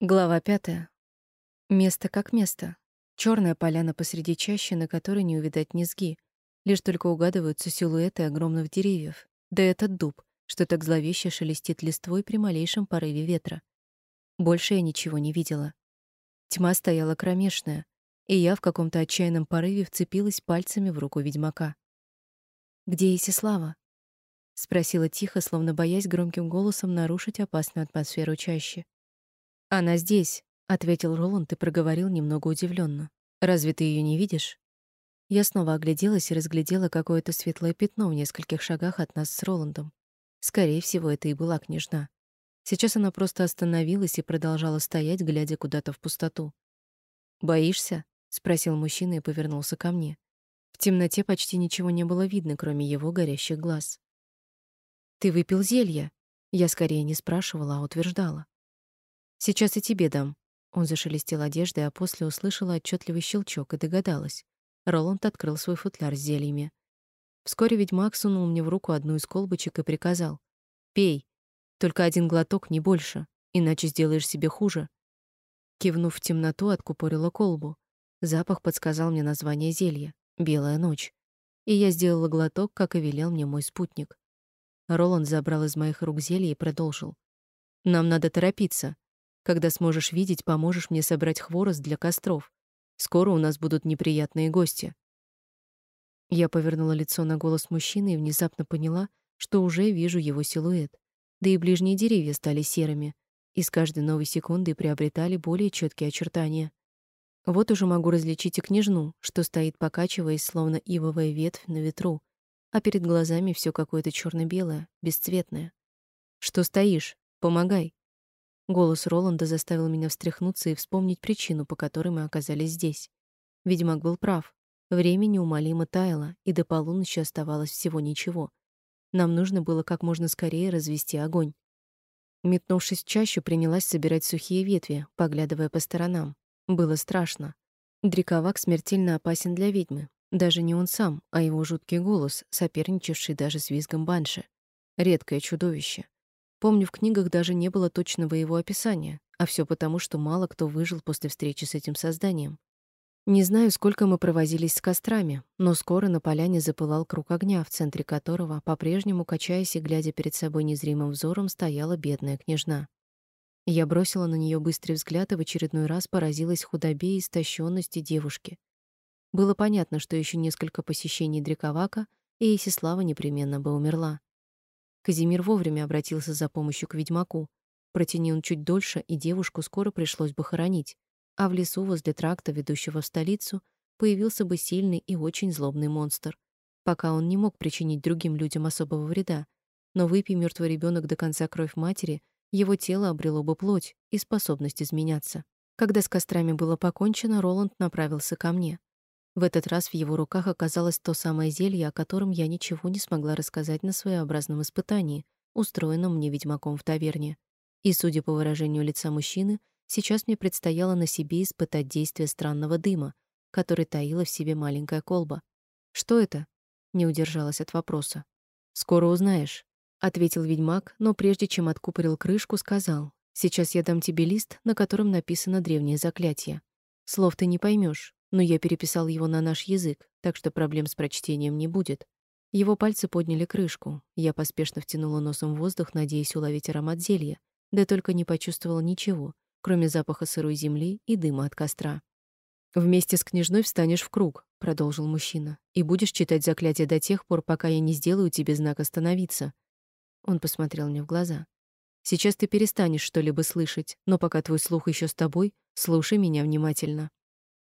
Глава пятая. Место как место. Черная поляна посреди чащи, на которой не увидать низги. Лишь только угадываются силуэты огромных деревьев. Да этот дуб, что так зловеще шелестит листвой при малейшем порыве ветра. Больше я ничего не видела. Тьма стояла кромешная, и я в каком-то отчаянном порыве вцепилась пальцами в руку ведьмака. «Где Исислава?» — спросила тихо, словно боясь громким голосом нарушить опасную атмосферу чаще. Она здесь, ответил Роланд и проговорил немного удивленно. Разве ты ее не видишь? Я снова огляделась и разглядела какое-то светлое пятно в нескольких шагах от нас с Роландом. Скорее всего, это и была княжна. Сейчас она просто остановилась и продолжала стоять, глядя куда-то в пустоту. "Боишься?" спросил мужчина и повернулся ко мне. В темноте почти ничего не было видно, кроме его горящих глаз. "Ты выпил зелье?" Я скорее не спрашивала, а утверждала. Сейчас и тебе дам. Он зашелестел одеждой, а после услышала отчетливый щелчок и догадалась. Роланд открыл свой футляр с зельями. Вскоре ведьмак сунул мне в руку одну из колбочек и приказал: "Пей. Только один глоток, не больше, иначе сделаешь себе хуже". Кивнув в темноту, откупорила колбу. Запах подсказал мне название зелья Белая ночь. И я сделала глоток, как и велел мне мой спутник. Роланд забрал из моих рук зелье и продолжил: "Нам надо торопиться. Когда сможешь видеть, поможешь мне собрать хворост для костров. Скоро у нас будут неприятные гости. Я повернула лицо на голос мужчины и внезапно поняла, что уже вижу его силуэт. Да и ближние деревья стали серыми, и с каждой новой секундой приобретали более четкие очертания. Вот уже могу различить и княжну, что стоит, покачиваясь, словно ивовая ветвь на ветру, а перед глазами все какое-то черно белое бесцветное. Что стоишь? Помогай. Голос Роланда заставил меня встряхнуться и вспомнить причину, по которой мы оказались здесь. Ведьмак был прав. Время неумолимо таяло, и до полуночи оставалось всего ничего. Нам нужно было как можно скорее развести огонь. Метнувшись в чащу, принялась собирать сухие ветви, поглядывая по сторонам. Было страшно. Дриковак смертельно опасен для ведьмы. Даже не он сам, а его жуткий голос, соперничавший даже с визгом банши. Редкое чудовище. Помню, в книгах даже не было точного его описания, а все потому, что мало кто выжил после встречи с этим созданием. Не знаю, сколько мы провозились с кострами, но скоро на поляне запылал круг огня, в центре которого, по-прежнему качаясь и глядя перед собой незримым взором, стояла бедная княжна. Я бросила на нее быстрый взгляд и в очередной раз поразилась худобе и истощенности девушки. Было понятно, что еще несколько посещений Дриковака, и Исислава непременно бы умерла. Казимир вовремя обратился за помощью к ведьмаку. Протяни он чуть дольше, и девушку скоро пришлось бы хоронить. А в лесу возле тракта, ведущего в столицу, появился бы сильный и очень злобный монстр. Пока он не мог причинить другим людям особого вреда, но выпей мертвый ребенок до конца кровь матери, его тело обрело бы плоть и способность изменяться. Когда с кострами было покончено, Роланд направился ко мне. В этот раз в его руках оказалось то самое зелье, о котором я ничего не смогла рассказать на своеобразном испытании, устроенном мне ведьмаком в таверне. И, судя по выражению лица мужчины, сейчас мне предстояло на себе испытать действие странного дыма, который таила в себе маленькая колба. «Что это?» — не удержалась от вопроса. «Скоро узнаешь», — ответил ведьмак, но прежде чем откупорил крышку, сказал, «Сейчас я дам тебе лист, на котором написано древнее заклятие. Слов ты не поймешь, но я переписал его на наш язык, так что проблем с прочтением не будет. Его пальцы подняли крышку. Я поспешно втянула носом воздух, надеясь уловить аромат зелья, да только не почувствовала ничего, кроме запаха сырой земли и дыма от костра. Вместе с княжной встанешь в круг, продолжил мужчина. И будешь читать заклятие до тех пор, пока я не сделаю тебе знак остановиться. Он посмотрел мне в глаза. Сейчас ты перестанешь что-либо слышать, но пока твой слух еще с тобой, слушай меня внимательно.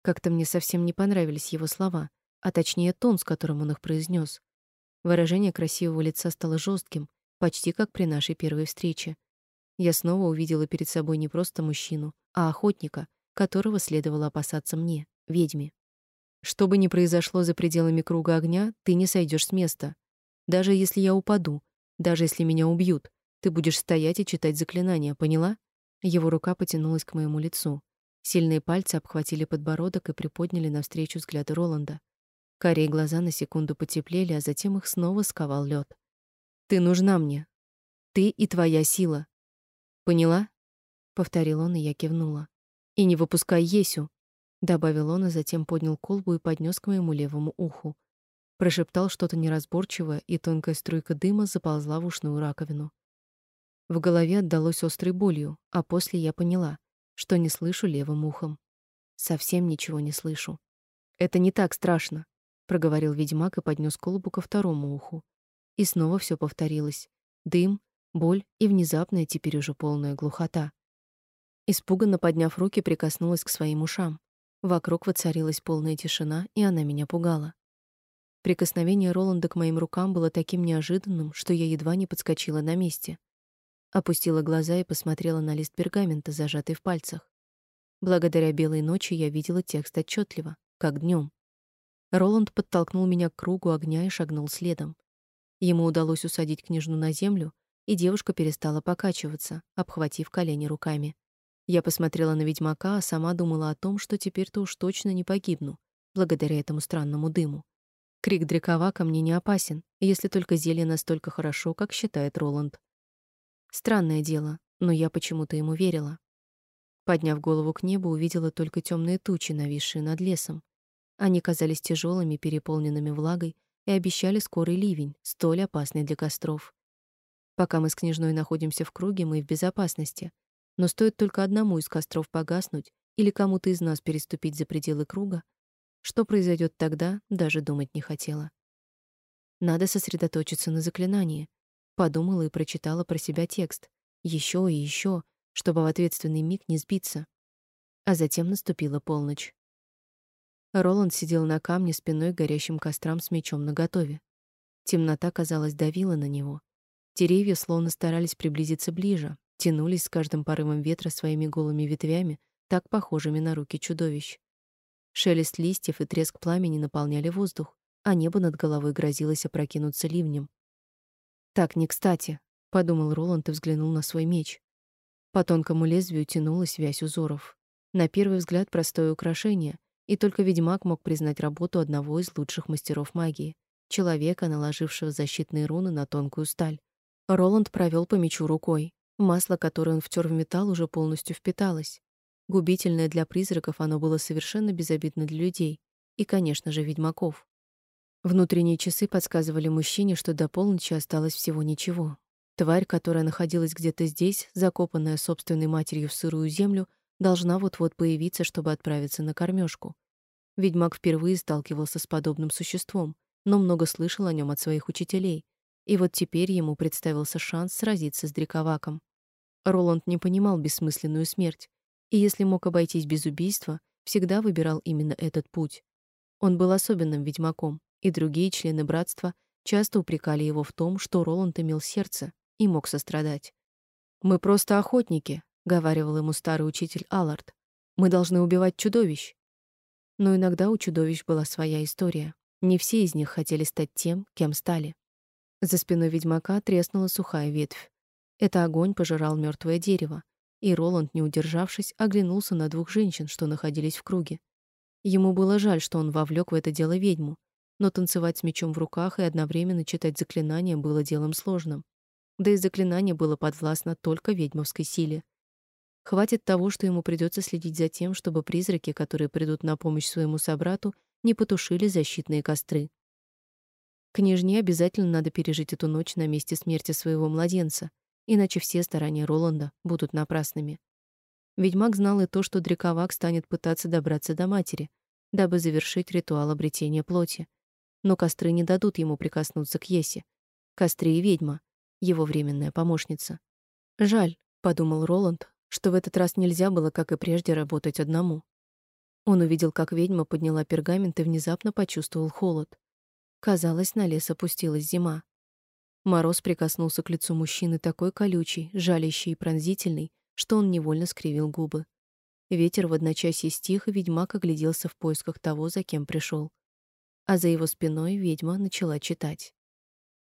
Как-то мне совсем не понравились его слова, а точнее тон, с которым он их произнес. Выражение красивого лица стало жестким, почти как при нашей первой встрече. Я снова увидела перед собой не просто мужчину, а охотника, которого следовало опасаться мне, ведьме. Что бы ни произошло за пределами круга огня, ты не сойдешь с места. Даже если я упаду, даже если меня убьют, ты будешь стоять и читать заклинания, поняла? Его рука потянулась к моему лицу. Сильные пальцы обхватили подбородок и приподняли навстречу взгляду Роланда. Карие глаза на секунду потеплели, а затем их снова сковал лед. Ты нужна мне. Ты и твоя сила. Поняла? повторил он, и я кивнула. И не выпускай Есю, добавил он, а затем поднял колбу и поднес к моему левому уху. Прошептал что-то неразборчивое, и тонкая струйка дыма заползла в ушную раковину. В голове отдалось острой болью, а после я поняла, что не слышу левым ухом. Совсем ничего не слышу. Это не так страшно, проговорил ведьмак и поднес колбу ко второму уху. И снова все повторилось. Дым, боль и внезапная теперь уже полная глухота. Испуганно подняв руки, прикоснулась к своим ушам. Вокруг воцарилась полная тишина, и она меня пугала. Прикосновение Роланда к моим рукам было таким неожиданным, что я едва не подскочила на месте. Опустила глаза и посмотрела на лист пергамента, зажатый в пальцах. Благодаря белой ночи я видела текст отчетливо, как днем. Роланд подтолкнул меня к кругу огня и шагнул следом. Ему удалось усадить княжну на землю, и девушка перестала покачиваться, обхватив колени руками. Я посмотрела на ведьмака, а сама думала о том, что теперь-то уж точно не погибну, благодаря этому странному дыму. Крик Дрековака мне не опасен, если только зелье настолько хорошо, как считает Роланд. Странное дело, но я почему-то ему верила. Подняв голову к небу, увидела только темные тучи, нависшие над лесом. Они казались тяжелыми, переполненными влагой и обещали скорый ливень, столь опасный для костров. Пока мы с княжной находимся в круге, мы в безопасности. Но стоит только одному из костров погаснуть или кому-то из нас переступить за пределы круга, что произойдет тогда, даже думать не хотела. Надо сосредоточиться на заклинании. Подумала и прочитала про себя текст. еще и еще чтобы в ответственный миг не сбиться. А затем наступила полночь. Роланд сидел на камне спиной к горящим кострам с мечом наготове. Темнота, казалось, давила на него. Деревья словно старались приблизиться ближе, тянулись с каждым порывом ветра своими голыми ветвями, так похожими на руки чудовищ. Шелест листьев и треск пламени наполняли воздух, а небо над головой грозилось опрокинуться ливнем. «Так не кстати», — подумал Роланд и взглянул на свой меч. По тонкому лезвию тянулась вязь узоров. На первый взгляд простое украшение, и только ведьмак мог признать работу одного из лучших мастеров магии, человека, наложившего защитные руны на тонкую сталь. Роланд провел по мечу рукой. Масло, которое он втер в металл, уже полностью впиталось. Губительное для призраков, оно было совершенно безобидно для людей и, конечно же, ведьмаков. Внутренние часы подсказывали мужчине, что до полночи осталось всего ничего. Тварь, которая находилась где-то здесь, закопанная собственной матерью в сырую землю, должна вот-вот появиться, чтобы отправиться на кормежку. Ведьмак впервые сталкивался с подобным существом, но много слышал о нем от своих учителей. И вот теперь ему представился шанс сразиться с Дриковаком. Роланд не понимал бессмысленную смерть, и если мог обойтись без убийства, всегда выбирал именно этот путь. Он был особенным ведьмаком, и другие члены братства часто упрекали его в том, что Роланд имел сердце, и мог сострадать. «Мы просто охотники», — говаривал ему старый учитель Аллард. «Мы должны убивать чудовищ». Но иногда у чудовищ была своя история. Не все из них хотели стать тем, кем стали. За спиной ведьмака треснула сухая ветвь. Это огонь пожирал мертвое дерево, и Роланд, не удержавшись, оглянулся на двух женщин, что находились в круге. Ему было жаль, что он вовлек в это дело ведьму, но танцевать с мечом в руках и одновременно читать заклинания было делом сложным да и заклинание было подвластно только ведьмовской силе. Хватит того, что ему придется следить за тем, чтобы призраки, которые придут на помощь своему собрату, не потушили защитные костры. Княжне обязательно надо пережить эту ночь на месте смерти своего младенца, иначе все старания Роланда будут напрасными. Ведьмак знал и то, что Дрековак станет пытаться добраться до матери, дабы завершить ритуал обретения плоти. Но костры не дадут ему прикоснуться к Есе. Костры и ведьма, его временная помощница. Жаль, подумал Роланд, что в этот раз нельзя было, как и прежде, работать одному. Он увидел, как ведьма подняла пергамент и внезапно почувствовал холод. Казалось, на лес опустилась зима. Мороз прикоснулся к лицу мужчины такой колючий, жалящий и пронзительный, что он невольно скривил губы. Ветер в одночасье стих, и ведьмак огляделся в поисках того, за кем пришел. А за его спиной ведьма начала читать.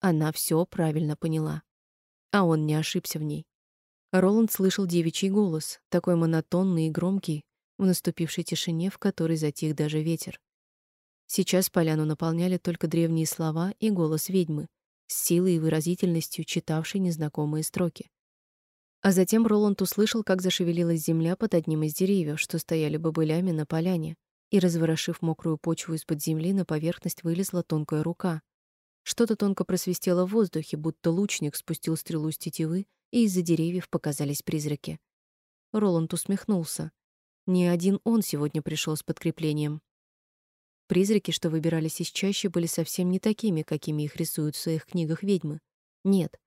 Она все правильно поняла. А он не ошибся в ней. Роланд слышал девичий голос, такой монотонный и громкий, в наступившей тишине, в которой затих даже ветер. Сейчас поляну наполняли только древние слова и голос ведьмы, с силой и выразительностью читавшей незнакомые строки. А затем Роланд услышал, как зашевелилась земля под одним из деревьев, что стояли бобылями на поляне, и, разворошив мокрую почву из-под земли, на поверхность вылезла тонкая рука. Что-то тонко просвистело в воздухе, будто лучник спустил стрелу с тетивы, и из-за деревьев показались призраки. Роланд усмехнулся. Не один он сегодня пришел с подкреплением. Призраки, что выбирались из чащи, были совсем не такими, какими их рисуют в своих книгах ведьмы. Нет,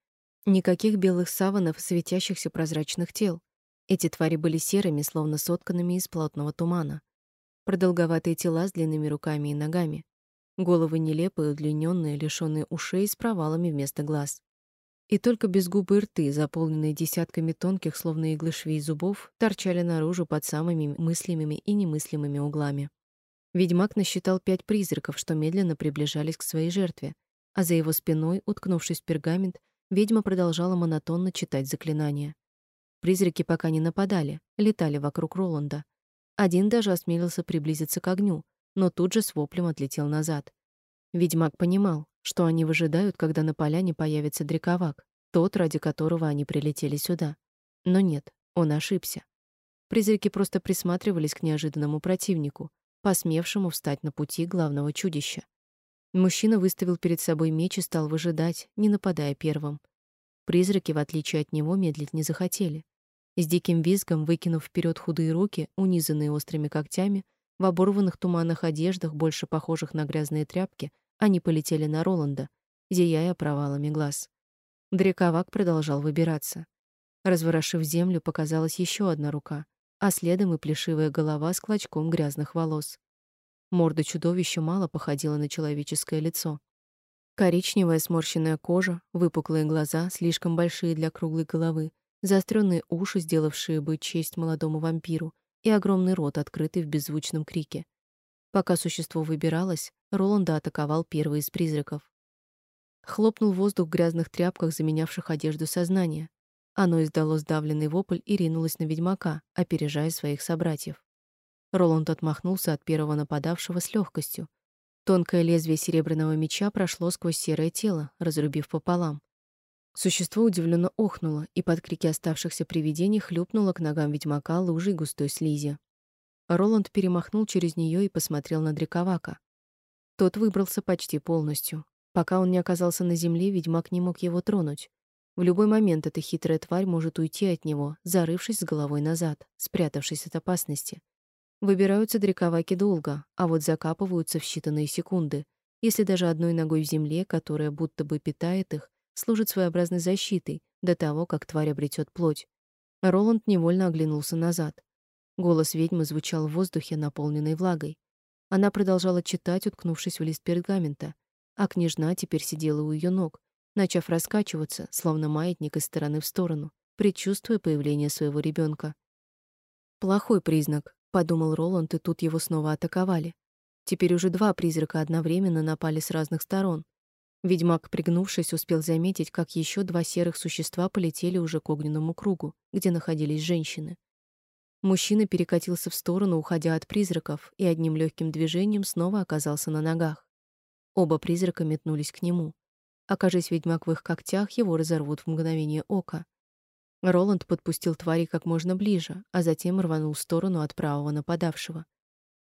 никаких белых саванов, светящихся прозрачных тел. Эти твари были серыми, словно сотканными из плотного тумана. Продолговатые тела с длинными руками и ногами. Головы нелепые, удлиненные, лишённые ушей с провалами вместо глаз. И только безгубые рты, заполненные десятками тонких, словно иглы швей зубов, торчали наружу под самыми мыслимыми и немыслимыми углами. Ведьмак насчитал пять призраков, что медленно приближались к своей жертве, а за его спиной, уткнувшись в пергамент, ведьма продолжала монотонно читать заклинания. Призраки пока не нападали, летали вокруг Роланда. Один даже осмелился приблизиться к огню, но тут же с воплем отлетел назад. Ведьмак понимал, что они выжидают, когда на поляне появится дрековак, тот, ради которого они прилетели сюда. Но нет, он ошибся. Призраки просто присматривались к неожиданному противнику, посмевшему встать на пути главного чудища. Мужчина выставил перед собой меч и стал выжидать, не нападая первым. Призраки, в отличие от него, медлить не захотели. С диким визгом, выкинув вперед худые руки, унизанные острыми когтями, в оборванных туманных одеждах, больше похожих на грязные тряпки, они полетели на Роланда, зияя провалами глаз. Дрековак продолжал выбираться. Разворошив землю, показалась еще одна рука, а следом и плешивая голова с клочком грязных волос. Морда чудовища мало походила на человеческое лицо. Коричневая сморщенная кожа, выпуклые глаза, слишком большие для круглой головы, заостренные уши, сделавшие бы честь молодому вампиру, и огромный рот, открытый в беззвучном крике. Пока существо выбиралось, Роланда атаковал первый из призраков. Хлопнул воздух в грязных тряпках, заменявших одежду сознания. Оно издало сдавленный вопль и ринулось на ведьмака, опережая своих собратьев. Роланд отмахнулся от первого нападавшего с легкостью. Тонкое лезвие серебряного меча прошло сквозь серое тело, разрубив пополам. Существо удивленно охнуло и под крики оставшихся привидений хлюпнуло к ногам ведьмака лужей густой слизи. Роланд перемахнул через нее и посмотрел на Дрековака. Тот выбрался почти полностью. Пока он не оказался на земле, ведьмак не мог его тронуть. В любой момент эта хитрая тварь может уйти от него, зарывшись с головой назад, спрятавшись от опасности. Выбираются дрековаки долго, а вот закапываются в считанные секунды, если даже одной ногой в земле, которая будто бы питает их, служит своеобразной защитой до того, как тварь обретет плоть. Роланд невольно оглянулся назад. Голос ведьмы звучал в воздухе, наполненный влагой. Она продолжала читать, уткнувшись в лист пергамента, а княжна теперь сидела у ее ног, начав раскачиваться, словно маятник из стороны в сторону, предчувствуя появление своего ребенка. Плохой признак, подумал Роланд, и тут его снова атаковали. Теперь уже два призрака одновременно напали с разных сторон. Ведьмак, пригнувшись, успел заметить, как еще два серых существа полетели уже к огненному кругу, где находились женщины. Мужчина перекатился в сторону, уходя от призраков, и одним легким движением снова оказался на ногах. Оба призрака метнулись к нему. Окажись ведьмак в их когтях, его разорвут в мгновение ока. Роланд подпустил твари как можно ближе, а затем рванул в сторону от правого нападавшего.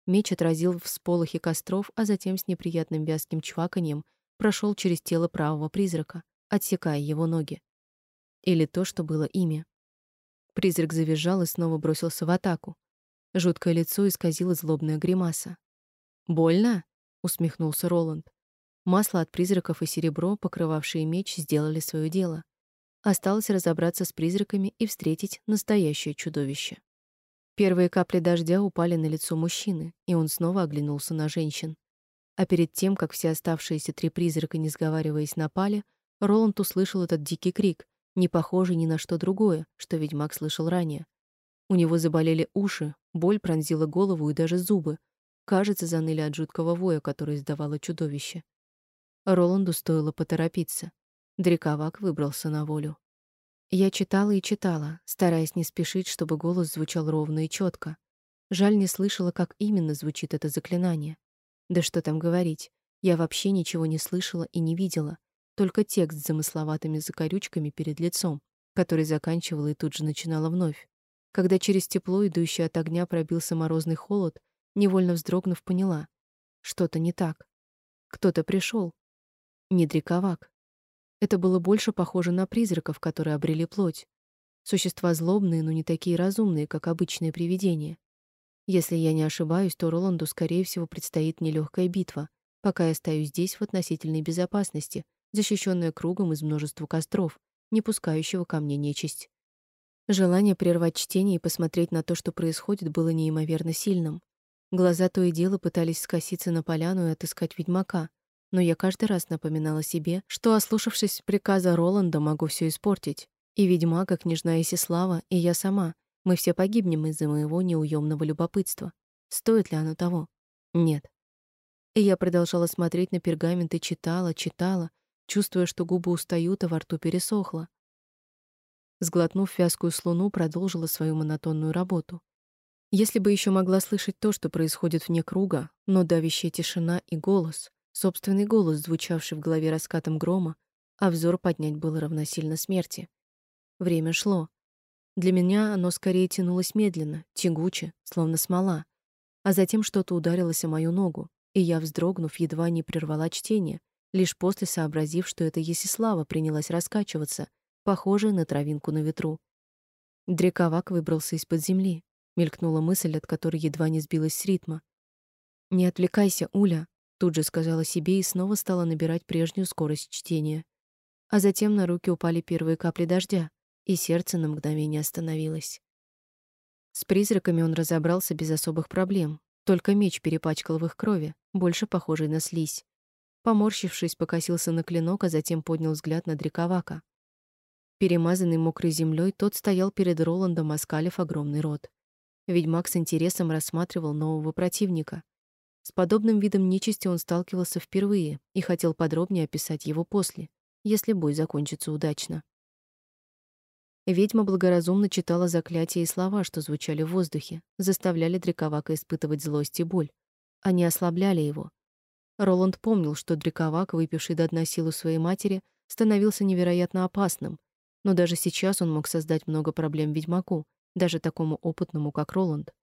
Меч отразил всполохи костров, а затем с неприятным вязким чваканьем прошел через тело правого призрака, отсекая его ноги. Или то, что было ими. Призрак завизжал и снова бросился в атаку. Жуткое лицо исказило злобная гримаса. «Больно?» — усмехнулся Роланд. Масло от призраков и серебро, покрывавшие меч, сделали свое дело. Осталось разобраться с призраками и встретить настоящее чудовище. Первые капли дождя упали на лицо мужчины, и он снова оглянулся на женщин. А перед тем, как все оставшиеся три призрака, не сговариваясь, напали, Роланд услышал этот дикий крик, не похожий ни на что другое, что ведьмак слышал ранее. У него заболели уши, боль пронзила голову и даже зубы. Кажется, заныли от жуткого воя, который издавало чудовище. Роланду стоило поторопиться. Дрековак выбрался на волю. Я читала и читала, стараясь не спешить, чтобы голос звучал ровно и четко. Жаль, не слышала, как именно звучит это заклинание. Да что там говорить, я вообще ничего не слышала и не видела, только текст с замысловатыми закорючками перед лицом. который заканчивала и тут же начинала вновь. Когда через тепло, идущее от огня, пробился морозный холод, невольно вздрогнув, поняла — что-то не так. Кто-то пришел. Не дриковак. Это было больше похоже на призраков, которые обрели плоть. Существа злобные, но не такие разумные, как обычные привидения. Если я не ошибаюсь, то Роланду, скорее всего, предстоит нелегкая битва, пока я стою здесь в относительной безопасности, защищенная кругом из множества костров, не пускающего ко мне нечисть. Желание прервать чтение и посмотреть на то, что происходит, было неимоверно сильным. Глаза то и дело пытались скоситься на поляну и отыскать ведьмака, но я каждый раз напоминала себе, что, ослушавшись приказа Роланда, могу все испортить. И ведьмака, княжна Исислава, и я сама. Мы все погибнем из-за моего неуемного любопытства. Стоит ли оно того? Нет. И я продолжала смотреть на пергамент и читала, читала, чувствуя, что губы устают, а во рту пересохло. Сглотнув вязкую слюну, продолжила свою монотонную работу. Если бы еще могла слышать то, что происходит вне круга, но давящая тишина и голос, собственный голос, звучавший в голове раскатом грома, а взор поднять было равносильно смерти. Время шло. Для меня оно скорее тянулось медленно, тягуче, словно смола. А затем что-то ударилось о мою ногу, и я, вздрогнув, едва не прервала чтение, лишь после сообразив, что это Есислава принялась раскачиваться, похожая на травинку на ветру. Дрековак выбрался из-под земли. Мелькнула мысль, от которой едва не сбилась с ритма. «Не отвлекайся, Уля», — тут же сказала себе и снова стала набирать прежнюю скорость чтения. А затем на руки упали первые капли дождя, и сердце на мгновение остановилось. С призраками он разобрался без особых проблем, только меч перепачкал в их крови, больше похожий на слизь. Поморщившись, покосился на клинок, а затем поднял взгляд на Дриковака. Перемазанный мокрой землей, тот стоял перед Роландом, оскалив огромный рот. Ведьмак с интересом рассматривал нового противника. С подобным видом нечисти он сталкивался впервые и хотел подробнее описать его после, если бой закончится удачно. Ведьма благоразумно читала заклятия и слова, что звучали в воздухе, заставляли Дриковака испытывать злость и боль. Они ослабляли его. Роланд помнил, что Дриковак, выпивший до дна силу своей матери, становился невероятно опасным, но даже сейчас он мог создать много проблем ведьмаку, даже такому опытному, как Роланд.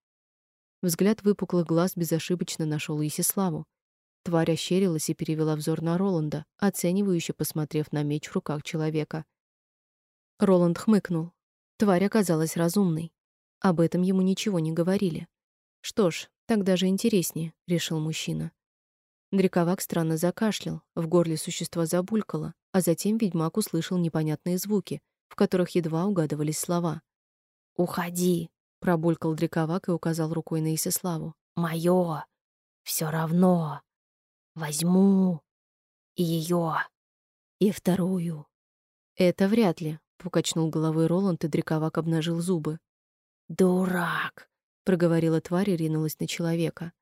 Взгляд выпуклых глаз безошибочно нашел Есиславу. Тварь ощерилась и перевела взор на Роланда, оценивающе посмотрев на меч в руках человека. Роланд хмыкнул. Тварь оказалась разумной. Об этом ему ничего не говорили. Что ж, так даже интереснее, решил мужчина. Дриковак странно закашлял, в горле существа забулькало, а затем ведьмак услышал непонятные звуки, в которых едва угадывались слова. «Уходи!» — пробулькал Дриковак и указал рукой на Исиславу. «Моё! Все равно! Возьму! И ее, И вторую!» «Это вряд ли», — покачнул головой Роланд, и Дриковак обнажил зубы. «Дурак!» — проговорила тварь и ринулась на человека.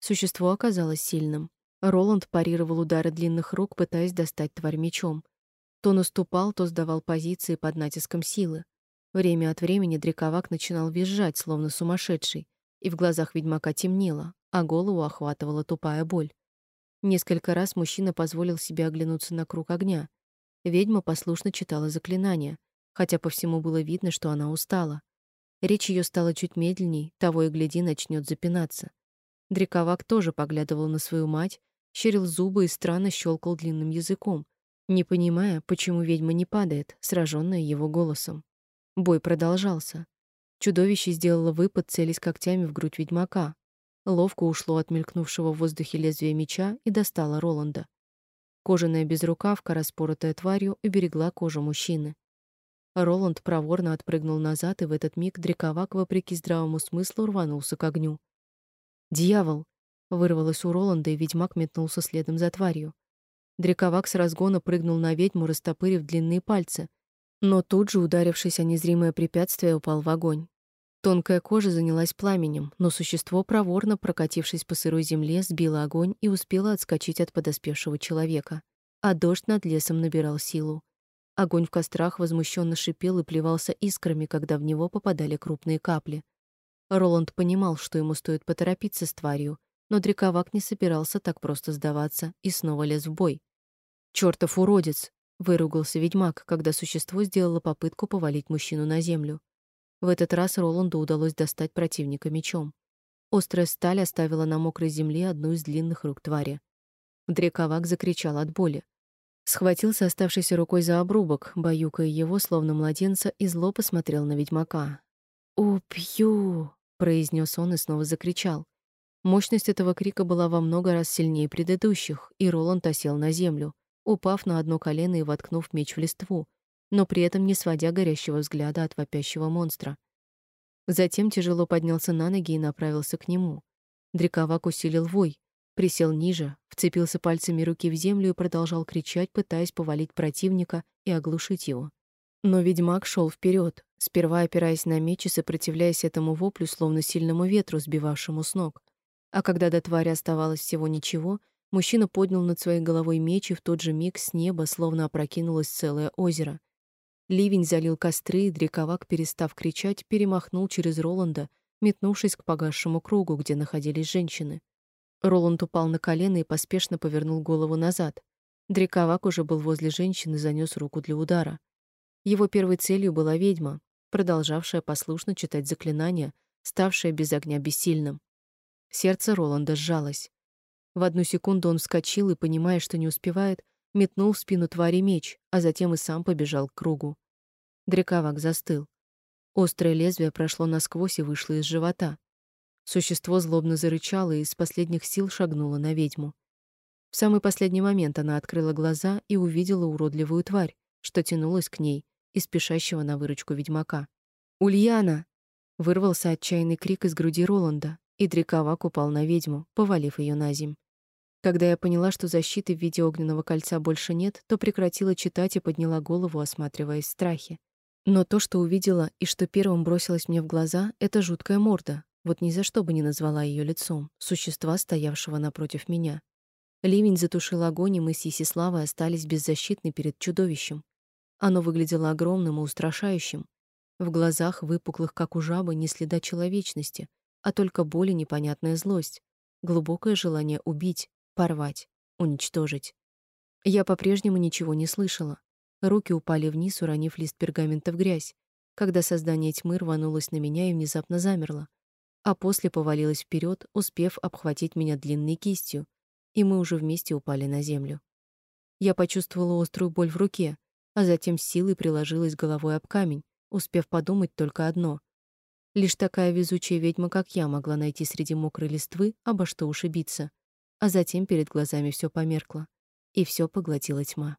Существо оказалось сильным. Роланд парировал удары длинных рук, пытаясь достать тварь мечом. То наступал, то сдавал позиции под натиском силы. Время от времени Дриковак начинал визжать, словно сумасшедший, и в глазах ведьмака темнело, а голову охватывала тупая боль. Несколько раз мужчина позволил себе оглянуться на круг огня. Ведьма послушно читала заклинания, хотя по всему было видно, что она устала. Речь ее стала чуть медленней, того и гляди начнет запинаться. Дриковак тоже поглядывал на свою мать, щерил зубы и странно щелкал длинным языком, не понимая, почему ведьма не падает, сраженная его голосом. Бой продолжался. Чудовище сделало выпад, целясь когтями в грудь ведьмака. Ловко ушло от мелькнувшего в воздухе лезвия меча и достало Роланда. Кожаная безрукавка, распоротая тварью, уберегла кожу мужчины. Роланд проворно отпрыгнул назад, и в этот миг Дриковак, вопреки здравому смыслу, рванулся к огню. «Дьявол!» Вырвалось у Роланда, и ведьмак метнулся следом за тварью. Дрековак с разгона прыгнул на ведьму, растопырив длинные пальцы, но тут же, ударившись о незримое препятствие, упал в огонь. Тонкая кожа занялась пламенем, но существо, проворно прокатившись по сырой земле, сбило огонь и успело отскочить от подоспевшего человека. А дождь над лесом набирал силу. Огонь в кострах возмущенно шипел и плевался искрами, когда в него попадали крупные капли. Роланд понимал, что ему стоит поторопиться с тварью, но Дриковак не собирался так просто сдаваться и снова лез в бой. «Чёртов уродец!» выругался ведьмак, когда существо сделало попытку повалить мужчину на землю. В этот раз Роланду удалось достать противника мечом. Острая сталь оставила на мокрой земле одну из длинных рук твари. Дрековак закричал от боли. Схватился оставшейся рукой за обрубок, баюкая его, словно младенца, и зло посмотрел на ведьмака. «Убью!» — произнес он и снова закричал. Мощность этого крика была во много раз сильнее предыдущих, и Роланд осел на землю, упав на одно колено и воткнув меч в листву, но при этом не сводя горящего взгляда от вопящего монстра. Затем тяжело поднялся на ноги и направился к нему. Дриковак усилил вой, присел ниже, вцепился пальцами руки в землю и продолжал кричать, пытаясь повалить противника и оглушить его. Но ведьмак шел вперед, сперва опираясь на меч и сопротивляясь этому воплю, словно сильному ветру, сбивавшему с ног. А когда до твари оставалось всего ничего, мужчина поднял над своей головой меч, и в тот же миг с неба словно опрокинулось целое озеро. Ливень залил костры, и Дриковак, перестав кричать, перемахнул через Роланда, метнувшись к погасшему кругу, где находились женщины. Роланд упал на колено и поспешно повернул голову назад. Дриковак уже был возле женщины и занёс руку для удара. Его первой целью была ведьма, продолжавшая послушно читать заклинания, ставшая без огня бессильным. Сердце Роланда сжалось. В одну секунду он вскочил и, понимая, что не успевает, метнул в спину твари меч, а затем и сам побежал к кругу. Дрековак застыл. Острое лезвие прошло насквозь и вышло из живота. Существо злобно зарычало и из последних сил шагнуло на ведьму. В самый последний момент она открыла глаза и увидела уродливую тварь, что тянулась к ней, и спешащего на выручку ведьмака. «Ульяна!» — вырвался отчаянный крик из груди Роланда, и Дриковак упал на ведьму, повалив ее на земь. Когда я поняла, что защиты в виде огненного кольца больше нет, то прекратила читать и подняла голову, осматриваясь в страхе. Но то, что увидела и что первым бросилось мне в глаза, это жуткая морда. Вот ни за что бы не назвала ее лицом существа, стоявшего напротив меня. Ливень затушил огонь, и мы с Есиславой остались беззащитны перед чудовищем. Оно выглядело огромным и устрашающим. В глазах, выпуклых как у жабы, ни следа человечности, а только боль и непонятная злость, глубокое желание убить, порвать, уничтожить. Я по-прежнему ничего не слышала. Руки упали вниз, уронив лист пергамента в грязь, когда создание тьмы рванулось на меня и внезапно замерло, а после повалилось вперед, успев обхватить меня длинной кистью, и мы уже вместе упали на землю. Я почувствовала острую боль в руке, а затем силой приложилась головой об камень, успев подумать только одно — Лишь такая везучая ведьма, как я, могла найти среди мокрой листвы обо что ушибиться. А затем перед глазами все померкло, и все поглотила тьма.